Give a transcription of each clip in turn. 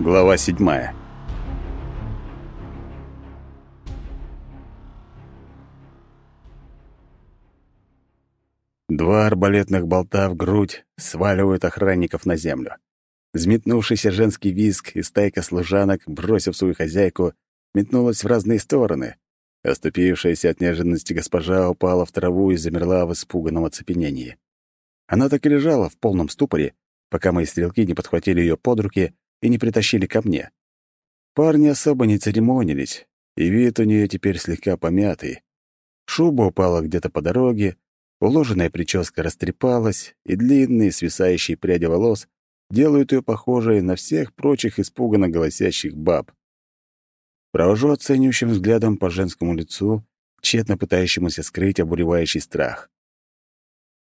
Глава седьмая. Два арбалетных болта в грудь сваливают охранников на землю. Взметнувшийся женский визг и стайка служанок, бросив свою хозяйку, метнулась в разные стороны. Оступившаяся от неожиданности госпожа упала в траву и замерла в испуганном оцепенении. Она так и лежала в полном ступоре, пока мои стрелки не подхватили ее под руки и не притащили ко мне. Парни особо не церемонились, и вид у нее теперь слегка помятый. Шуба упала где-то по дороге, уложенная прическа растрепалась, и длинные свисающие пряди волос делают ее похожей на всех прочих испуганно голосящих баб. Провожу оценивающим взглядом по женскому лицу, тщетно пытающемуся скрыть обуревающий страх.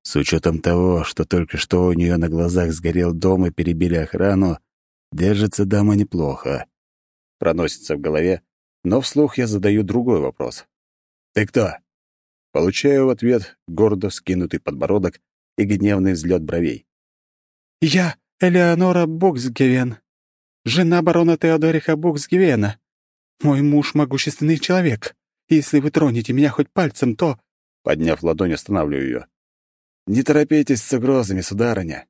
С учетом того, что только что у нее на глазах сгорел дом и перебили охрану, держится дама неплохо. Проносится в голове, но вслух я задаю другой вопрос. «Ты кто?» Получаю в ответ гордо вскинутый подбородок и гневный взлет бровей. «Я Элеонора Буксгевен, жена барона Теодориха Буксгевена. Мой муж — могущественный человек. Если вы тронете меня хоть пальцем, то...» Подняв ладонь, останавливаю ее. «Не торопитесь с угрозами, сударыня».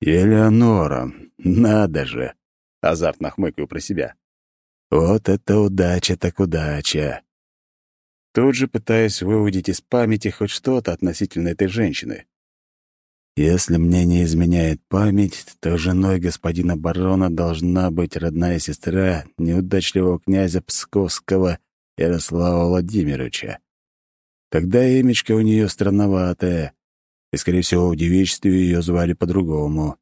«Элеонора, надо же!» — азартно хмыкаю про себя. «Вот это удача так удача!» Тут же пытаюсь выудить из памяти хоть что-то относительно этой женщины. Если мне не изменяет память, то женой господина барона должна быть родная сестра неудачливого князя Псковского Ярослава Владимировича. Тогда имечко у нее странноватое, и, скорее всего, в девичестве ее звали по-другому.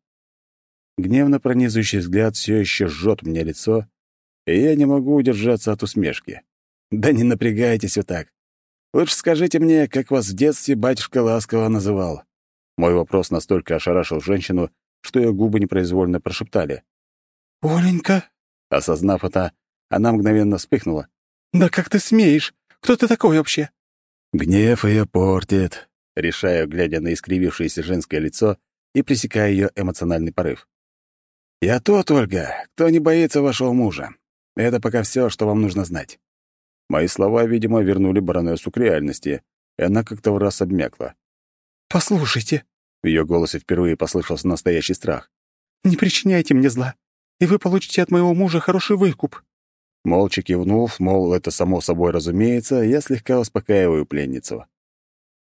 Гневно пронизывающий взгляд все еще жжет мне лицо, и я не могу удержаться от усмешки. Да не напрягайтесь вот так. Лучше скажите мне, как вас в детстве батюшка ласково называл. Мой вопрос настолько ошарашил женщину, что ее губы непроизвольно прошептали. «Оленька?» Осознав это, она мгновенно вспыхнула. «Да как ты смеешь? Кто ты такой вообще?» Гнев ее портит, решаю, глядя на искривившееся женское лицо и пресекая ее эмоциональный порыв. «Я тот, Ольга, кто не боится вашего мужа. Это пока все, что вам нужно знать». Мои слова, видимо, вернули баронессу к реальности, и она как-то в раз обмякла. «Послушайте», — в ее голосе впервые послышался настоящий страх, «не причиняйте мне зла, и вы получите от моего мужа хороший выкуп». Молча кивнув, мол, это само собой разумеется, я слегка успокаиваю пленницу.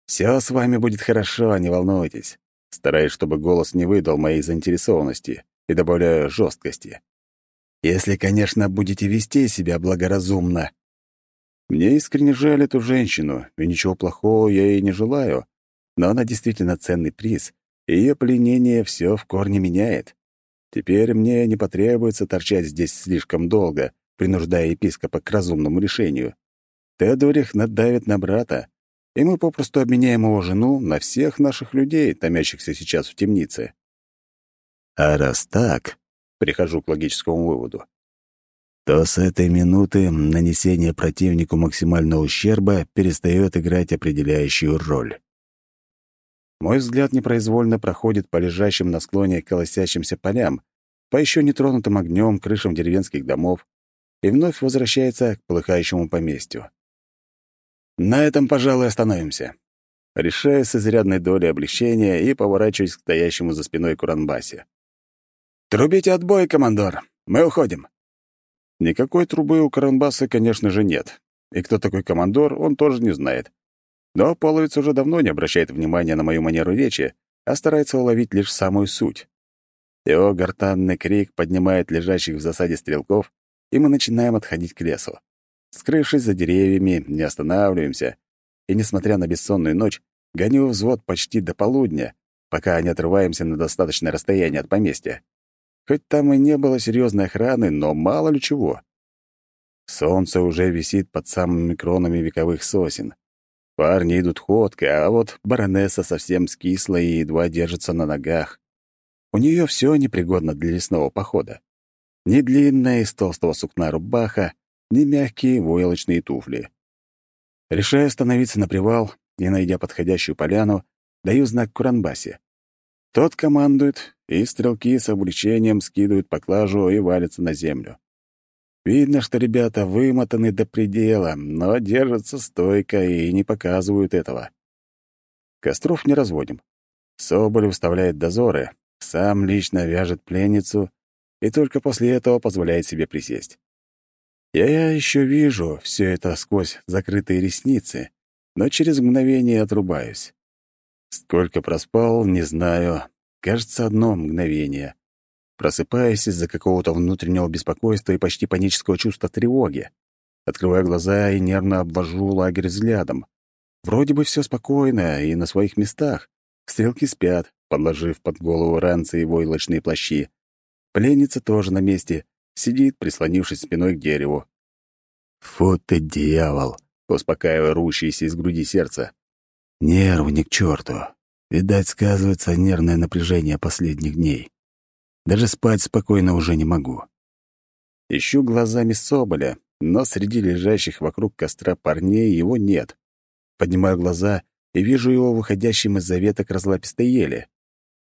«Все с вами будет хорошо, не волнуйтесь», стараясь, чтобы голос не выдал моей заинтересованности, и добавляю жесткости. «Если, конечно, будете вести себя благоразумно». Мне искренне жаль эту женщину, и ничего плохого я ей не желаю, но она действительно ценный приз, и ее пленение все в корне меняет. Теперь мне не потребуется торчать здесь слишком долго, принуждая епископа к разумному решению. Теодорих надавит на брата, и мы попросту обменяем его жену на всех наших людей, томящихся сейчас в темнице. А раз так, прихожу к логическому выводу, то с этой минуты нанесение противнику максимального ущерба перестает играть определяющую роль. Мой взгляд непроизвольно проходит по лежащим на склоне колосящимся полям, по еще нетронутым огнем крышам деревенских домов и вновь возвращается к полыхающему поместью. На этом, пожалуй, остановимся. Решаю с изрядной долей облегчения и поворачиваюсь к стоящему за спиной Куранбасе. «Трубите отбой, командор! Мы уходим!» Никакой трубы у Куранбаса, конечно же, нет. И кто такой командор, он тоже не знает. Но Половец уже давно не обращает внимания на мою манеру речи, а старается уловить лишь самую суть. Его гортанный крик поднимает лежащих в засаде стрелков, и мы начинаем отходить к лесу. Скрывшись за деревьями, не останавливаемся, и, несмотря на бессонную ночь, гоню взвод почти до полудня, пока не отрываемся на достаточное расстояние от поместья. Хоть там и не было серьезной охраны, но мало ли чего. Солнце уже висит под самыми кронами вековых сосен. Парни идут ходкой, а вот баронесса совсем скисла и едва держится на ногах. У нее все непригодно для лесного похода. Ни длинная из толстого сукна рубаха, ни мягкие войлочные туфли. Решаю остановиться на привал и, найдя подходящую поляну, даю знак Куранбасе. Тот командует, и стрелки с облегчением скидывают поклажу и валятся на землю. Видно, что ребята вымотаны до предела, но держатся стойко и не показывают этого. Костров не разводим. Соболь выставляет дозоры, сам лично вяжет пленницу и только после этого позволяет себе присесть. Я еще вижу все это сквозь закрытые ресницы, но через мгновение отрубаюсь. Сколько проспал, не знаю. Кажется, одно мгновение. Просыпаюсь из-за какого-то внутреннего беспокойства и почти панического чувства тревоги. Открываю глаза и нервно обвожу лагерь взглядом. Вроде бы все спокойно и на своих местах. Стрелки спят, подложив под голову ранцы и войлочные плащи. Пленница тоже на месте, сидит, прислонившись спиной к дереву. «Фу ты, дьявол!» — успокаивая рущееся из груди сердце. Нервы ни к черту. Видать, сказывается нервное напряжение последних дней. Даже спать спокойно уже не могу. Ищу глазами Соболя, но среди лежащих вокруг костра парней его нет. Поднимаю глаза и вижу его выходящим из-за веток разлапистой ели.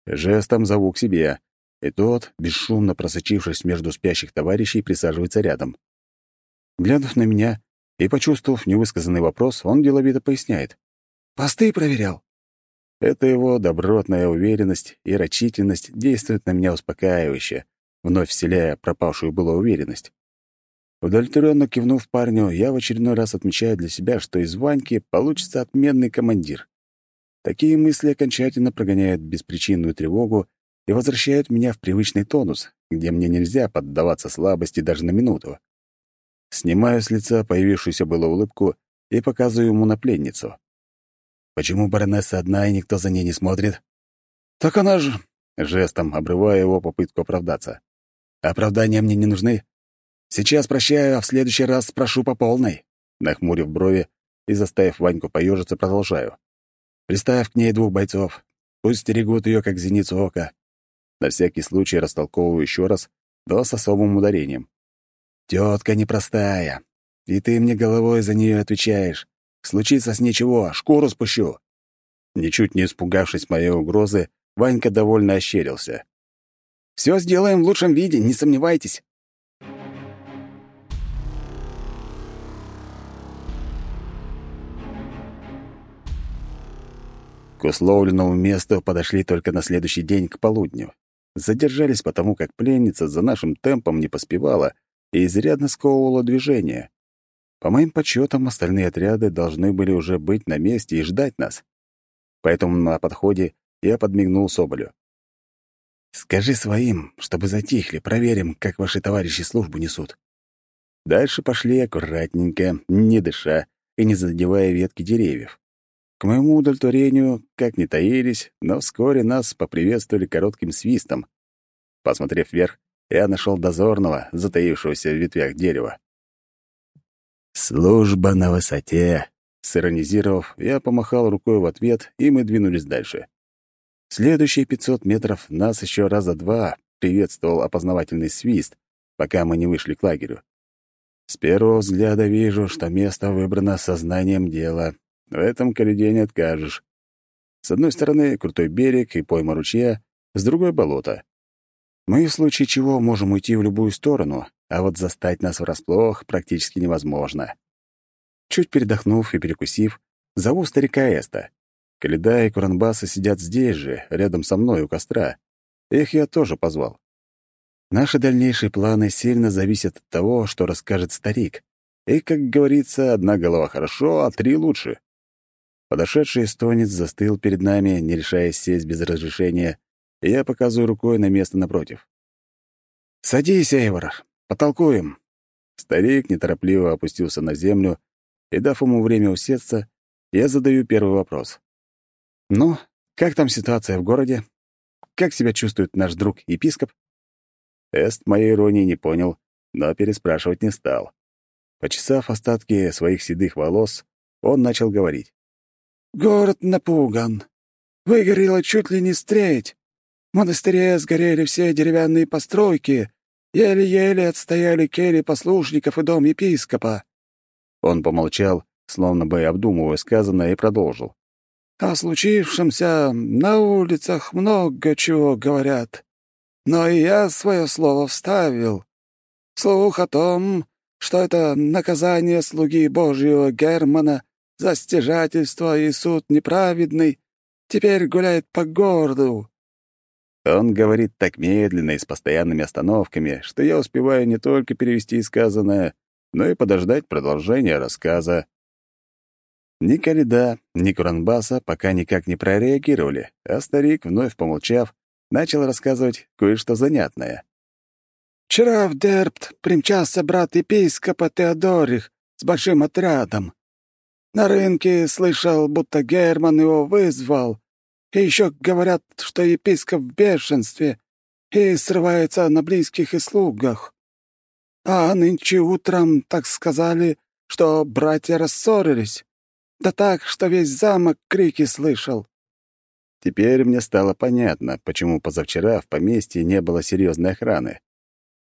Жестом зову к себе, и тот, бесшумно просочившись между спящих товарищей, присаживается рядом. Глянув на меня и почувствовав невысказанный вопрос, он деловито поясняет. Посты проверял. Это его добротная уверенность и рачительность действуют на меня успокаивающе, вновь вселяя пропавшую было уверенность. Удовлетворенно кивнув парню, я в очередной раз отмечаю для себя, что из Ваньки получится отменный командир. Такие мысли окончательно прогоняют беспричинную тревогу и возвращают меня в привычный тонус, где мне нельзя поддаваться слабости даже на минуту. Снимаю с лица появившуюся было улыбку и показываю ему на пленницу. Почему баронесса одна, и никто за ней не смотрит? Так она же... Жестом обрывая его попытку оправдаться. Оправдания мне не нужны. Сейчас прощаю, а в следующий раз спрошу по полной. Нахмурив брови и заставив Ваньку поежиться, продолжаю. Приставь к ней двух бойцов. Пусть стерегут ее, как зеницу ока. На всякий случай растолковываю еще раз, но с особым ударением. Тетка непростая, и ты мне головой за нее отвечаешь. Случится с ничего, шкуру спущу». Ничуть не испугавшись моей угрозы, Ванька довольно ощерился. «Все сделаем в лучшем виде, не сомневайтесь». К условленному месту подошли только на следующий день к полудню. Задержались потому, как пленница за нашим темпом не поспевала и изрядно сковывала движение. По моим подсчетам, остальные отряды должны были уже быть на месте и ждать нас. Поэтому на подходе я подмигнул Соболю. «Скажи своим, чтобы затихли, проверим, как ваши товарищи службу несут». Дальше пошли аккуратненько, не дыша и не задевая ветки деревьев. К моему удовлетворению, как ни таились, но вскоре нас поприветствовали коротким свистом. Посмотрев вверх, я нашел дозорного, затаившегося в ветвях дерева. «Служба на высоте!» Сиронизировав, я помахал рукой в ответ, и мы двинулись дальше. Следующие пятьсот метров нас еще раза два приветствовал опознавательный свист, пока мы не вышли к лагерю. С первого взгляда вижу, что место выбрано сознанием дела. В этом кориде не откажешь. С одной стороны крутой берег и пойма ручья, с другой — болото. Мы в случае чего можем уйти в любую сторону, а вот застать нас врасплох практически невозможно. Чуть передохнув и перекусив, зову старика Эста. Каледа и Куранбаса сидят здесь же, рядом со мной у костра. Их я тоже позвал. Наши дальнейшие планы сильно зависят от того, что расскажет старик. И, как говорится, одна голова хорошо, а три лучше. Подошедший эстонец застыл перед нами, не решаясь сесть без разрешения, и я показываю рукой на место напротив. «Садись, Эйвор, Потолкуем». Старик неторопливо опустился на землю, и, дав ему время усесться, я задаю первый вопрос. «Ну, как там ситуация в городе? Как себя чувствует наш друг-епископ?» Эст моей иронии не понял, но переспрашивать не стал. Почесав остатки своих седых волос, он начал говорить. «Город напуган. Выгорело чуть ли не стреть. В монастыре сгорели все деревянные постройки, Еле-еле отстояли кели послушников и дом епископа». Он помолчал, словно бы обдумывая сказанное, и продолжил. О случившемся на улицах много чего говорят, но и я свое слово вставил. Слух о том, что это наказание слуги Божьего Германа за стяжательство и суд неправедный, теперь гуляет по городу. Он говорит так медленно и с постоянными остановками, что я успеваю не только перевести сказанное, но и подождать продолжения рассказа. Ни Каледа, ни Куранбаса пока никак не прореагировали, а старик, вновь помолчав, начал рассказывать кое-что занятное. «Вчера в Дерпт примчался брат епископа Теодорих с большим отрядом. На рынке слышал, будто Герман его вызвал, и еще говорят, что епископ в бешенстве и срывается на близких и слугах. А нынче утром так сказали, что братья рассорились. Да так, что весь замок крики слышал. Теперь мне стало понятно, почему позавчера в поместье не было серьезной охраны.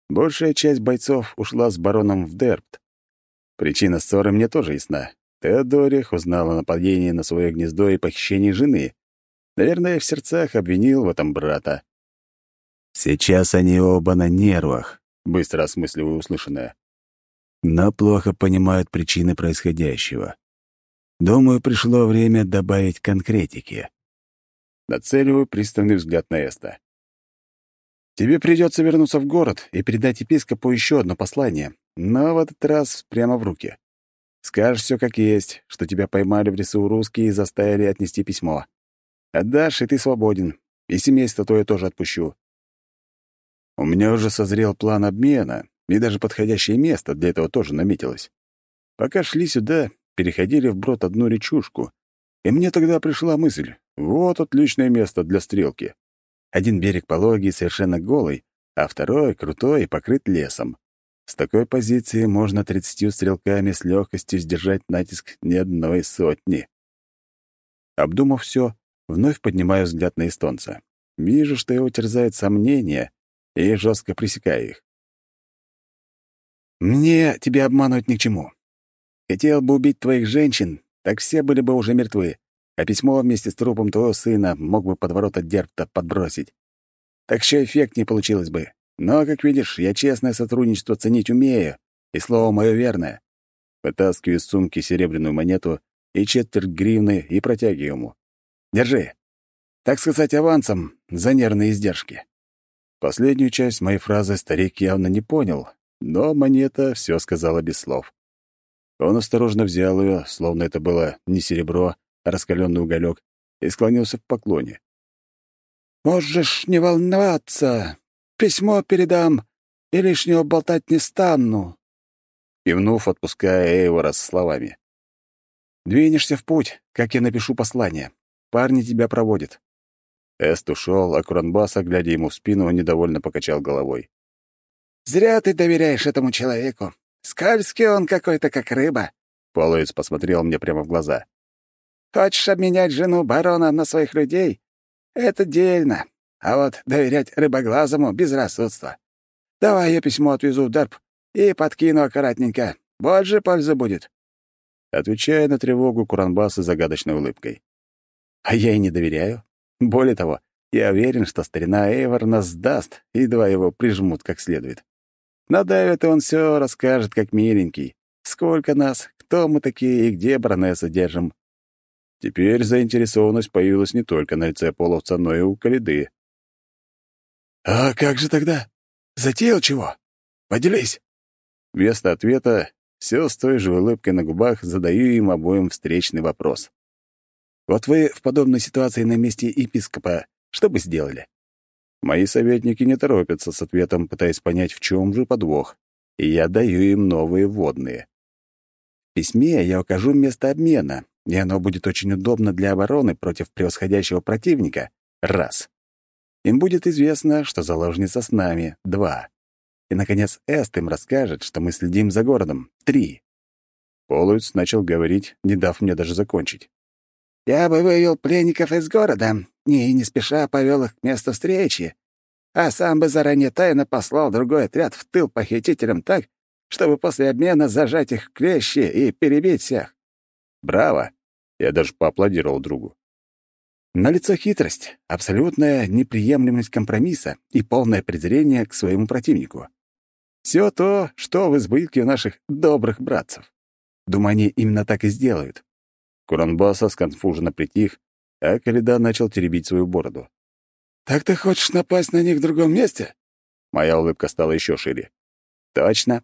Большая часть бойцов ушла с бароном в Дерпт. Причина ссоры мне тоже ясна. Теодорих узнал о нападении на свое гнездо и похищении жены. Наверное, в сердцах обвинил в этом брата. Сейчас они оба на нервах, быстро осмысливаю услышанное. Но плохо понимают причины происходящего. Думаю, пришло время добавить конкретики. Нацеливаю пристальный взгляд на Эста. «Тебе придется вернуться в город и передать епископу еще одно послание, но в этот раз прямо в руки. Скажешь все как есть, что тебя поймали в лесу русские и заставили отнести письмо. Отдашь, и ты свободен, и семейство твое тоже отпущу. У меня уже созрел план обмена, и даже подходящее место для этого тоже наметилось. Пока шли сюда, переходили вброд одну речушку, и мне тогда пришла мысль, вот отличное место для стрелки. Один берег пологий, совершенно голый, а второй, крутой и покрыт лесом. С такой позиции можно тридцатью стрелками с легкостью сдержать натиск ни одной сотни. Обдумав все, вновь поднимаю взгляд на эстонца. Вижу, что его терзают сомнения, и жестко пресекаю их. «Мне тебя обманывать ни к чему. Хотел бы убить твоих женщин, так все были бы уже мертвы а письмо вместе с трупом твоего сына мог бы под ворота Дерпта подбросить. Так еще эффектнее получилось бы. Но, как видишь, я честное сотрудничество ценить умею, и слово мое верное. Вытаскиваю из сумки серебряную монету и четверть гривны и протягиваю ему. Держи. Так сказать, авансом за нервные издержки. Последнюю часть моей фразы старик явно не понял, но монета все сказала без слов. Он осторожно взял ее, словно это было не серебро, раскаленный уголек, и склонился в поклоне. «Можешь не волноваться. Письмо передам и лишнего болтать не стану», кивнув, отпуская Эйвора с словами. «Двинешься в путь, как я напишу послание. Парни тебя проводят». Эст ушел, а Куранбаса, глядя ему в спину, недовольно покачал головой. «Зря ты доверяешь этому человеку. Скользкий он какой-то, как рыба». Полоец посмотрел мне прямо в глаза. Хочешь обменять жену барона на своих людей? Это дельно. А вот доверять рыбоглазому — безрассудство. Давай я письмо отвезу в Дарп и подкину аккуратненько. Больше пользы будет. Отвечая на тревогу Куранбаса загадочной улыбкой. А я и не доверяю. Более того, я уверен, что старина Эйвор нас сдаст, едва его прижмут как следует. Надавит, и он все расскажет, как миленький. Сколько нас, кто мы такие и где баронессу держим. Теперь заинтересованность появилась не только на лице половца, но и у Калиды. «А как же тогда? Затеял чего? Поделись!» Вместо ответа все с той же улыбкой на губах задаю им обоим встречный вопрос. «Вот вы в подобной ситуации на месте епископа что бы сделали?» Мои советники не торопятся с ответом, пытаясь понять, в чем же подвох, и я даю им новые вводные. В письме я укажу место обмена, и оно будет очень удобно для обороны против превосходящего противника — раз. Им будет известно, что заложница с нами — два. И, наконец, Эст им расскажет, что мы следим за городом — три. Полуец начал говорить, не дав мне даже закончить. «Я бы вывел пленников из города и не спеша повел их к месту встречи, а сам бы заранее тайно послал другой отряд в тыл похитителям так, чтобы после обмена зажать их в клещи и перебить всех. Браво! Я даже поаплодировал другу. Налицо хитрость, абсолютная неприемлемость компромисса и полное презрение к своему противнику. Все то, что в избытке у наших добрых братцев. Думаю, они именно так и сделают. Куранбаса сконфуженно притих, а Каледа начал теребить свою бороду. «Так ты хочешь напасть на них в другом месте?» Моя улыбка стала еще шире. «Точно.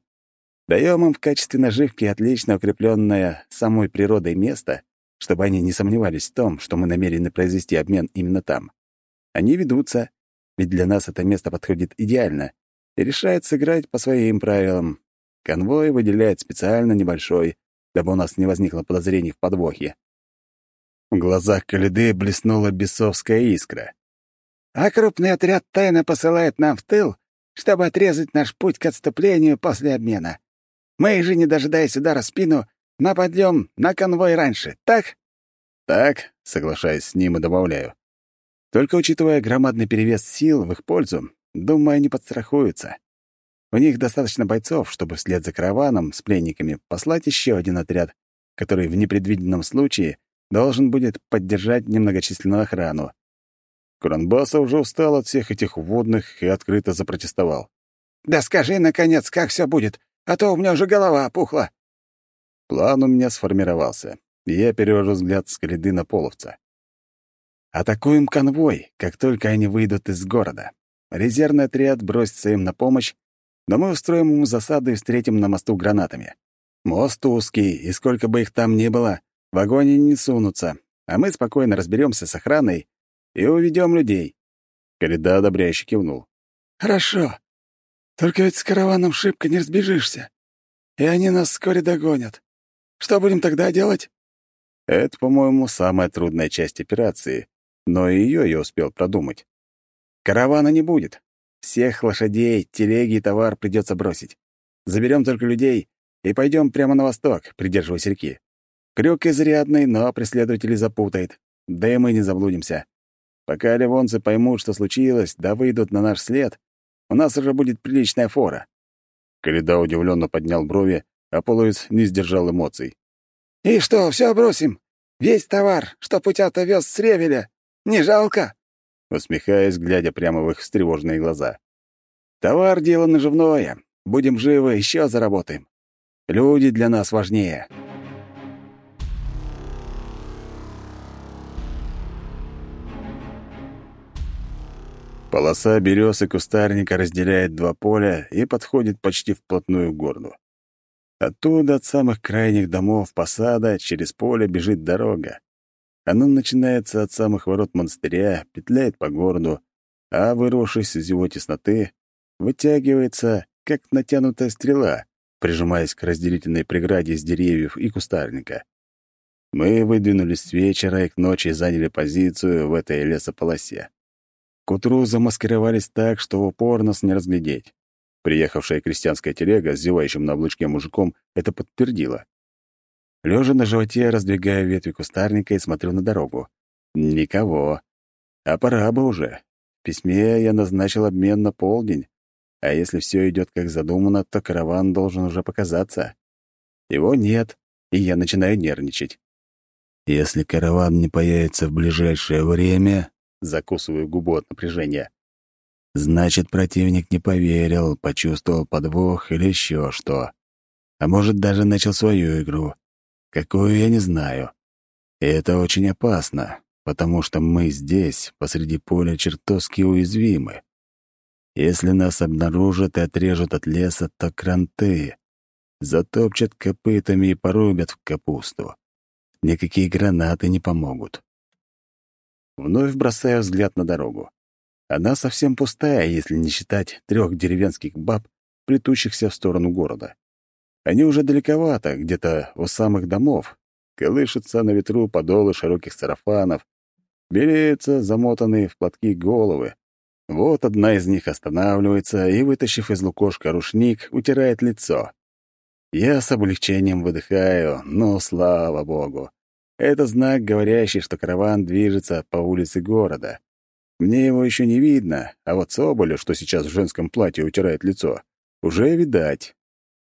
Даем им в качестве наживки отлично укрепленное самой природой место, чтобы они не сомневались в том, что мы намерены произвести обмен именно там. Они ведутся, ведь для нас это место подходит идеально, и решает сыграть по своим правилам. Конвой выделяет специально небольшой, дабы у нас не возникло подозрений в подвохе. В глазах Калиды блеснула бесовская искра. «А крупный отряд тайно посылает нам в тыл, чтобы отрезать наш путь к отступлению после обмена. Мы же, не дожидаясь удара в спину, Нападем на конвой раньше, так?» «Так», — соглашаясь с ним и добавляю. «Только учитывая громадный перевес сил в их пользу, думаю, они подстрахуются. У них достаточно бойцов, чтобы вслед за караваном с пленниками послать еще один отряд, который в непредвиденном случае должен будет поддержать немногочисленную охрану. Куранбаса уже устал от всех этих вводных и открыто запротестовал. «Да скажи, наконец, как все будет, а то у меня уже голова опухла». План у меня сформировался, и я перевожу взгляд с гряды на половца. Атакуем конвой, как только они выйдут из города. Резервный отряд бросится им на помощь, но мы устроим ему засаду и встретим на мосту гранатами. Мост узкий, и сколько бы их там ни было, в огонь не сунутся, а мы спокойно разберемся с охраной и уведем людей. Корида одобряюще кивнул. «Хорошо. Только ведь с караваном шибко не разбежишься, и они нас вскоре догонят. Что будем тогда делать?» Это, по-моему, самая трудная часть операции, но и ее я успел продумать. Каравана не будет. Всех лошадей, телеги и товар придется бросить. Заберем только людей и пойдем прямо на восток, придерживаясь реки. Крюк изрядный, но преследователи запутает. Да и мы не заблудимся. Пока ливонцы поймут, что случилось, да выйдут на наш след, у нас уже будет приличная фора. Коляда удивленно поднял брови, а Полуис не сдержал эмоций. «И что, все бросим? Весь товар, что путята вез с Ревеля? Не жалко?» Усмехаясь, глядя прямо в их встревоженные глаза. «Товар — дело наживное. Будем живы, еще заработаем. Люди для нас важнее». Полоса берез и кустарника разделяет два поля и подходит почти вплотную к городу. Оттуда, от самых крайних домов посада, через поле бежит дорога. Она начинается от самых ворот монастыря, петляет по городу, а, вырвавшись из его тесноты, вытягивается, как натянутая стрела, прижимаясь к разделительной преграде из деревьев и кустарника. Мы выдвинулись с вечера и к ночи заняли позицию в этой лесополосе. К утру замаскировались так, что в упор нас не разглядеть. Приехавшая крестьянская телега с зевающим на облучке мужиком это подтвердила. Лежа на животе, раздвигая ветви кустарника и смотрю на дорогу. Никого. А пора бы уже. В письме я назначил обмен на полдень. А если все идет как задумано, то караван должен уже показаться. Его нет, и я начинаю нервничать. Если караван не появится в ближайшее время, закусываю губу от напряжения, Значит, противник не поверил, почувствовал подвох или еще что. А может, даже начал свою игру. Какую, я не знаю. И это очень опасно, потому что мы здесь, посреди поля, чертовски уязвимы. Если нас обнаружат и отрежут от леса, то кранты. Затопчат копытами и порубят в капусту. Никакие гранаты не помогут. Вновь бросаю взгляд на дорогу. Она совсем пустая, если не считать трех деревенских баб, плетущихся в сторону города. Они уже далековато, где-то у самых домов. Колышутся на ветру подолы широких сарафанов, белеются замотанные в платки головы. Вот одна из них останавливается и, вытащив из лукошка рушник, утирает лицо. Я с облегчением выдыхаю, но слава богу. Это знак, говорящий, что караван движется по улице города. Мне его еще не видно, а вот Соболю, что сейчас в женском платье утирает лицо, уже видать.